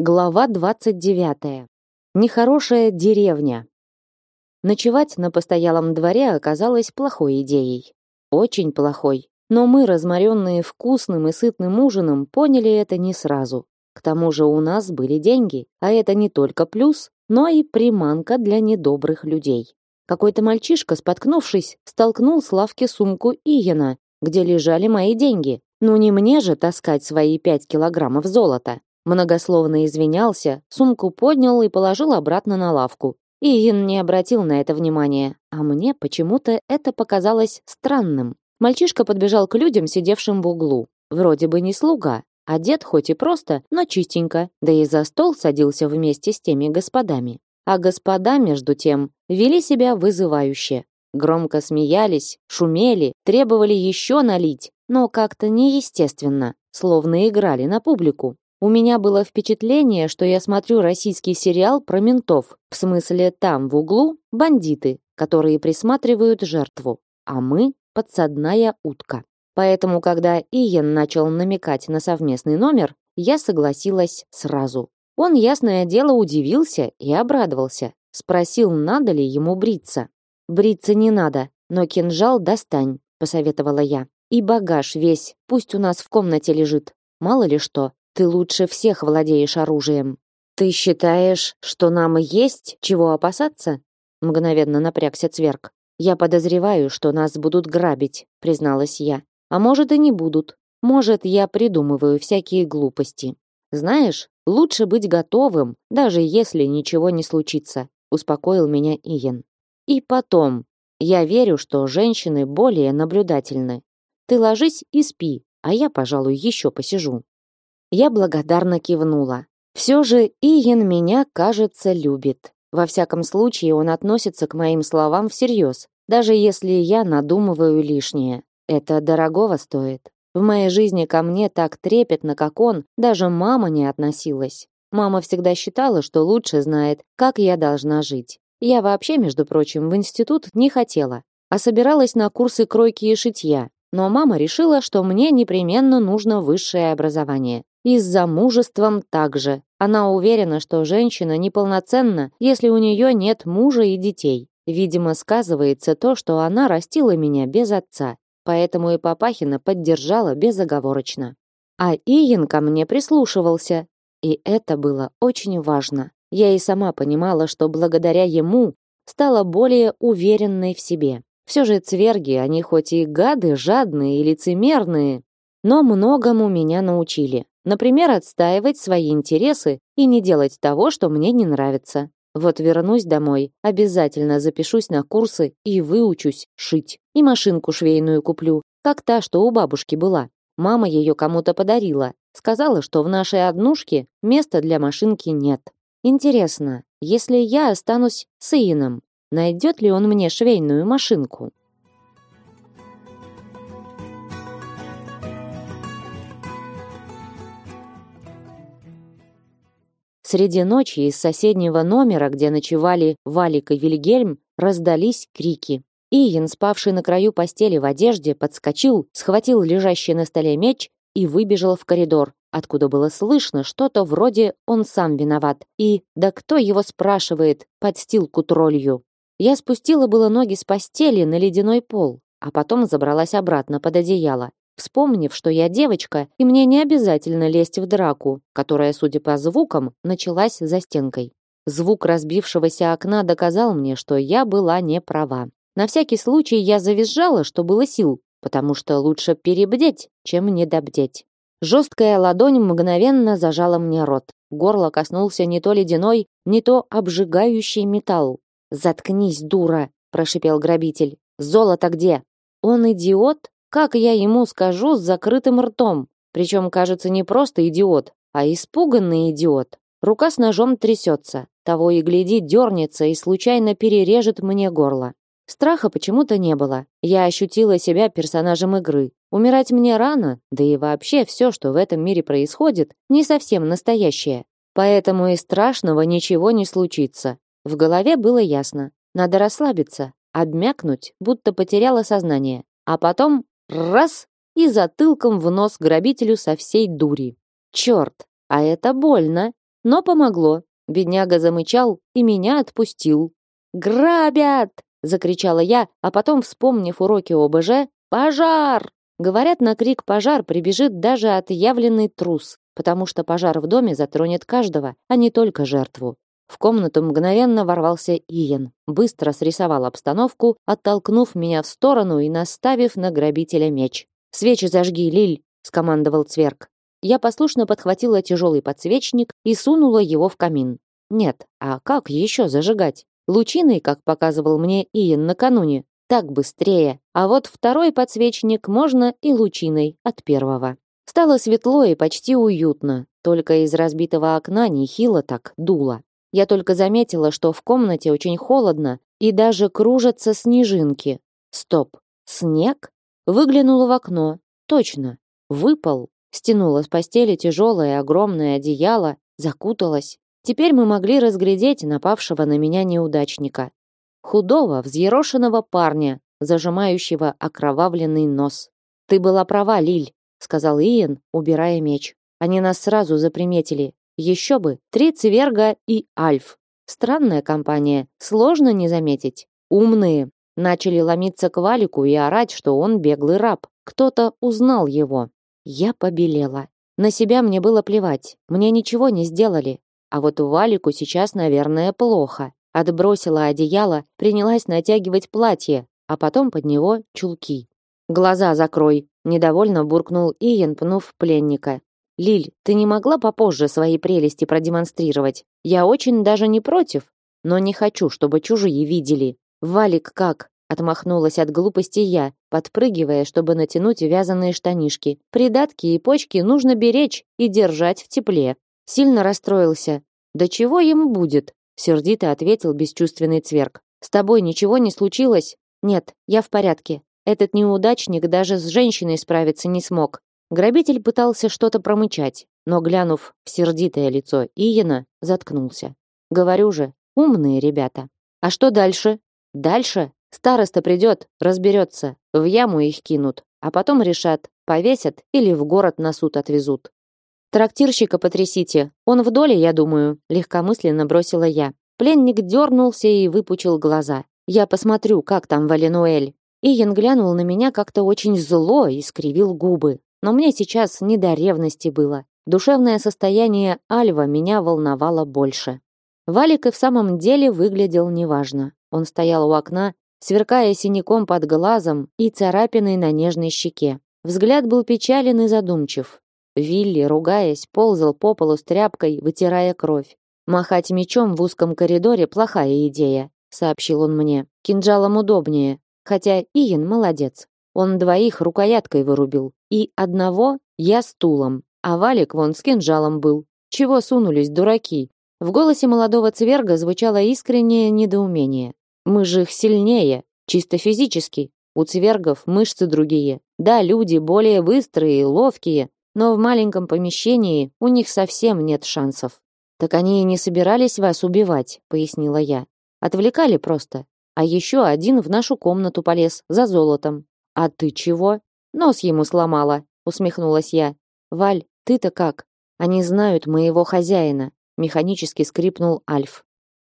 Глава 29. Нехорошая деревня. Ночевать на постоялом дворе оказалось плохой идеей. Очень плохой. Но мы, разморенные вкусным и сытным ужином, поняли это не сразу. К тому же у нас были деньги, а это не только плюс, но и приманка для недобрых людей. Какой-то мальчишка, споткнувшись, столкнул с лавки сумку Иена, где лежали мои деньги. Ну не мне же таскать свои пять килограммов золота. Многословно извинялся, сумку поднял и положил обратно на лавку. Иен не обратил на это внимания, а мне почему-то это показалось странным. Мальчишка подбежал к людям, сидевшим в углу. Вроде бы не слуга, одет хоть и просто, но чистенько, да и за стол садился вместе с теми господами. А господа, между тем, вели себя вызывающе. Громко смеялись, шумели, требовали еще налить, но как-то неестественно, словно играли на публику. У меня было впечатление, что я смотрю российский сериал про ментов. В смысле, там в углу бандиты, которые присматривают жертву, а мы подсадная утка. Поэтому, когда Иен начал намекать на совместный номер, я согласилась сразу. Он, ясное дело, удивился и обрадовался. Спросил, надо ли ему бриться. «Бриться не надо, но кинжал достань», — посоветовала я. «И багаж весь, пусть у нас в комнате лежит. Мало ли что, ты лучше всех владеешь оружием. Ты считаешь, что нам есть чего опасаться? Мгновенно напрягся Цверк. Я подозреваю, что нас будут грабить, призналась я. А может и не будут. Может, я придумываю всякие глупости. Знаешь, лучше быть готовым, даже если ничего не случится, успокоил меня Иен. И потом, я верю, что женщины более наблюдательны. Ты ложись и спи, а я, пожалуй, еще посижу. Я благодарно кивнула. Все же Иен меня, кажется, любит. Во всяком случае, он относится к моим словам всерьез, даже если я надумываю лишнее. Это дорогого стоит. В моей жизни ко мне так трепетно, как он, даже мама не относилась. Мама всегда считала, что лучше знает, как я должна жить. Я вообще, между прочим, в институт не хотела, а собиралась на курсы кройки и шитья. Но мама решила, что мне непременно нужно высшее образование. И с замужеством также. Она уверена, что женщина неполноценна, если у нее нет мужа и детей. Видимо, сказывается то, что она растила меня без отца. Поэтому и Папахина поддержала безоговорочно. А Иен ко мне прислушивался. И это было очень важно. Я и сама понимала, что благодаря ему стала более уверенной в себе. Все же цверги, они хоть и гады, жадные и лицемерные, но многому меня научили. Например, отстаивать свои интересы и не делать того, что мне не нравится. Вот вернусь домой, обязательно запишусь на курсы и выучусь шить. И машинку швейную куплю, как та, что у бабушки была. Мама ее кому-то подарила. Сказала, что в нашей однушке места для машинки нет. Интересно, если я останусь с Иеном, найдет ли он мне швейную машинку? Среди ночи из соседнего номера, где ночевали Валик и Вильгельм, раздались крики. Иен, спавший на краю постели в одежде, подскочил, схватил лежащий на столе меч и выбежал в коридор, откуда было слышно что-то вроде «он сам виноват» и «да кто его спрашивает» подстилку троллью. Я спустила было ноги с постели на ледяной пол, а потом забралась обратно под одеяло вспомнив, что я девочка, и мне не обязательно лезть в драку, которая, судя по звукам, началась за стенкой. Звук разбившегося окна доказал мне, что я была не права. На всякий случай я завизжала, что было сил, потому что лучше перебдеть, чем недобдеть. Жесткая ладонь мгновенно зажала мне рот. Горло коснулся не то ледяной, не то обжигающий металл. «Заткнись, дура!» – прошипел грабитель. «Золото где?» «Он идиот?» Как я ему скажу с закрытым ртом? Причем, кажется, не просто идиот, а испуганный идиот. Рука с ножом трясется. Того и гляди, дернется и случайно перережет мне горло. Страха почему-то не было. Я ощутила себя персонажем игры. Умирать мне рано, да и вообще все, что в этом мире происходит, не совсем настоящее. Поэтому и страшного ничего не случится. В голове было ясно. Надо расслабиться, обмякнуть, будто потеряла сознание. А потом Раз! И затылком в нос грабителю со всей дури. Черт, а это больно. Но помогло. Бедняга замычал и меня отпустил. «Грабят!» — закричала я, а потом, вспомнив уроки ОБЖ, «Пожар!» Говорят, на крик «пожар» прибежит даже отъявленный трус, потому что пожар в доме затронет каждого, а не только жертву. В комнату мгновенно ворвался Иен, быстро срисовал обстановку, оттолкнув меня в сторону и наставив на грабителя меч. «Свечи зажги, Лиль!» — скомандовал Цверк. Я послушно подхватила тяжелый подсвечник и сунула его в камин. Нет, а как еще зажигать? Лучиной, как показывал мне Иен накануне, так быстрее. А вот второй подсвечник можно и лучиной от первого. Стало светло и почти уютно, только из разбитого окна нехило так дуло. Я только заметила, что в комнате очень холодно и даже кружатся снежинки. Стоп, снег? Выглянула в окно. Точно, выпал. Стянула с постели тяжелое огромное одеяло, закуталась. Теперь мы могли разглядеть напавшего на меня неудачника. Худого, взъерошенного парня, зажимающего окровавленный нос. «Ты была права, Лиль», — сказал Иен, убирая меч. «Они нас сразу заприметили. Еще бы, три цверга и альф. Странная компания, сложно не заметить. Умные. Начали ломиться к Валику и орать, что он беглый раб. Кто-то узнал его. Я побелела. На себя мне было плевать. Мне ничего не сделали. А вот Валику сейчас, наверное, плохо. Отбросила одеяло, принялась натягивать платье, а потом под него чулки. «Глаза закрой», — недовольно буркнул Иен, пнув пленника. Лиль, ты не могла попозже свои прелести продемонстрировать? Я очень даже не против, но не хочу, чтобы чужие видели. Валик как? Отмахнулась от глупости я, подпрыгивая, чтобы натянуть вязаные штанишки. Придатки и почки нужно беречь и держать в тепле. Сильно расстроился. Да чего ему будет? Сердито ответил бесчувственный цверк. С тобой ничего не случилось? Нет, я в порядке. Этот неудачник даже с женщиной справиться не смог. Грабитель пытался что-то промычать, но, глянув в сердитое лицо Иена, заткнулся. Говорю же, умные ребята. А что дальше? Дальше староста придет, разберется, в яму их кинут, а потом решат, повесят или в город на суд отвезут. Трактирщика потрясите, он в доле, я думаю, легкомысленно бросила я. Пленник дернулся и выпучил глаза. Я посмотрю, как там Валенуэль. Иен глянул на меня как-то очень зло и скривил губы. Но мне сейчас не до ревности было. Душевное состояние Альва меня волновало больше. Валик и в самом деле выглядел неважно. Он стоял у окна, сверкая синяком под глазом и царапиной на нежной щеке. Взгляд был печален и задумчив. Вилли, ругаясь, ползал по полу с тряпкой, вытирая кровь. Махать мечом в узком коридоре плохая идея, сообщил он мне. Кинжалом удобнее, хотя Иен молодец. Он двоих рукояткой вырубил, и одного я стулом, а Валик вон с кинжалом был. Чего сунулись, дураки? В голосе молодого цверга звучало искреннее недоумение. Мы же их сильнее, чисто физически. У цвергов мышцы другие. Да, люди более быстрые и ловкие, но в маленьком помещении у них совсем нет шансов. Так они и не собирались вас убивать, пояснила я. Отвлекали просто. А еще один в нашу комнату полез за золотом. А ты чего? Нос ему сломала, усмехнулась я. Валь, ты-то как? Они знают моего хозяина, механически скрипнул Альф.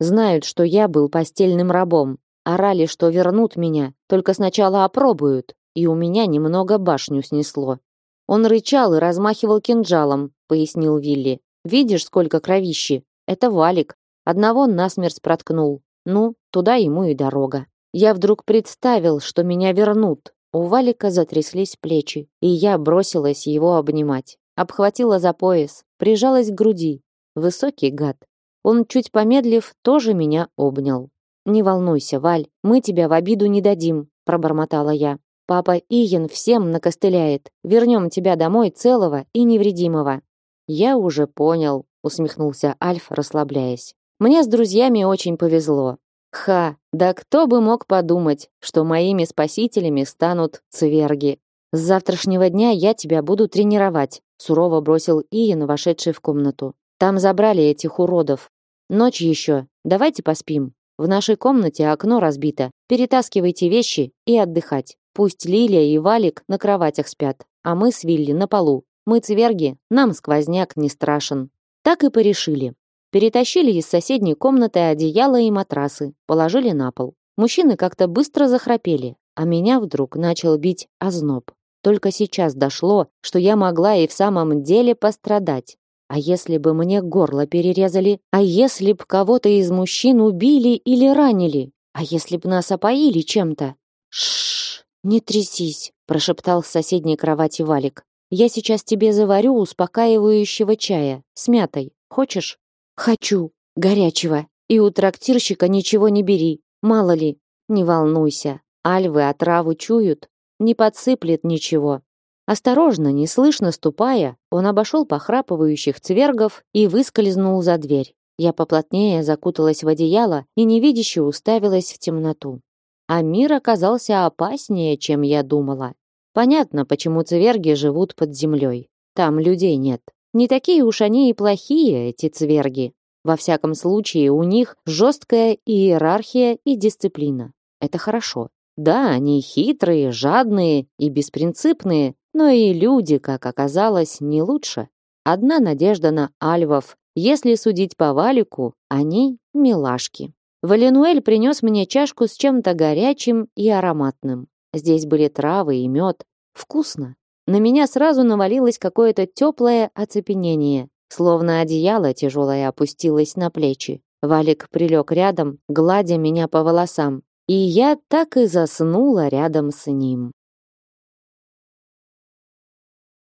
Знают, что я был постельным рабом. Орали, что вернут меня, только сначала опробуют, и у меня немного башню снесло. Он рычал и размахивал кинжалом, пояснил Вилли. Видишь, сколько кровищи? Это валик. Одного насмерть проткнул. Ну, туда ему и дорога. Я вдруг представил, что меня вернут, у Валика затряслись плечи, и я бросилась его обнимать. Обхватила за пояс, прижалась к груди. Высокий гад. Он, чуть помедлив, тоже меня обнял. «Не волнуйся, Валь, мы тебя в обиду не дадим», пробормотала я. «Папа Иен всем накостыляет. Вернем тебя домой целого и невредимого». «Я уже понял», усмехнулся Альф, расслабляясь. «Мне с друзьями очень повезло. Ха, да кто бы мог подумать, что моими спасителями станут цверги. С завтрашнего дня я тебя буду тренировать, сурово бросил Иен, вошедший в комнату. Там забрали этих уродов. Ночь еще. Давайте поспим. В нашей комнате окно разбито. Перетаскивайте вещи и отдыхать. Пусть Лилия и Валик на кроватях спят, а мы с Вилли на полу. Мы цверги, нам сквозняк не страшен. Так и порешили. Перетащили из соседней комнаты одеяло и матрасы, положили на пол. Мужчины как-то быстро захрапели, а меня вдруг начал бить озноб. Только сейчас дошло, что я могла и в самом деле пострадать. А если бы мне горло перерезали? А если б кого-то из мужчин убили или ранили? А если б нас опоили чем-то? Шш, не трясись, прошептал с соседней кровати Валик. Я сейчас тебе заварю успокаивающего чая с мятой. Хочешь? Хочу, горячего. И у трактирщика ничего не бери. Мало ли. Не волнуйся. Альвы отраву чуют, не подсыплет ничего. Осторожно, неслышно ступая, он обошел похрапывающих цвергов и выскользнул за дверь. Я поплотнее закуталась в одеяло и невидяще уставилась в темноту. А мир оказался опаснее, чем я думала. Понятно, почему цверги живут под землей. Там людей нет. Не такие уж они и плохие, эти цверги. Во всяком случае, у них жесткая иерархия и дисциплина. Это хорошо. Да, они хитрые, жадные и беспринципные, но и люди, как оказалось, не лучше. Одна надежда на альвов. Если судить по валику, они милашки. Валенуэль принес мне чашку с чем-то горячим и ароматным. Здесь были травы и мед. Вкусно. На меня сразу навалилось какое-то теплое оцепенение, словно одеяло тяжелое опустилось на плечи. Валик прилег рядом, гладя меня по волосам, и я так и заснула рядом с ним.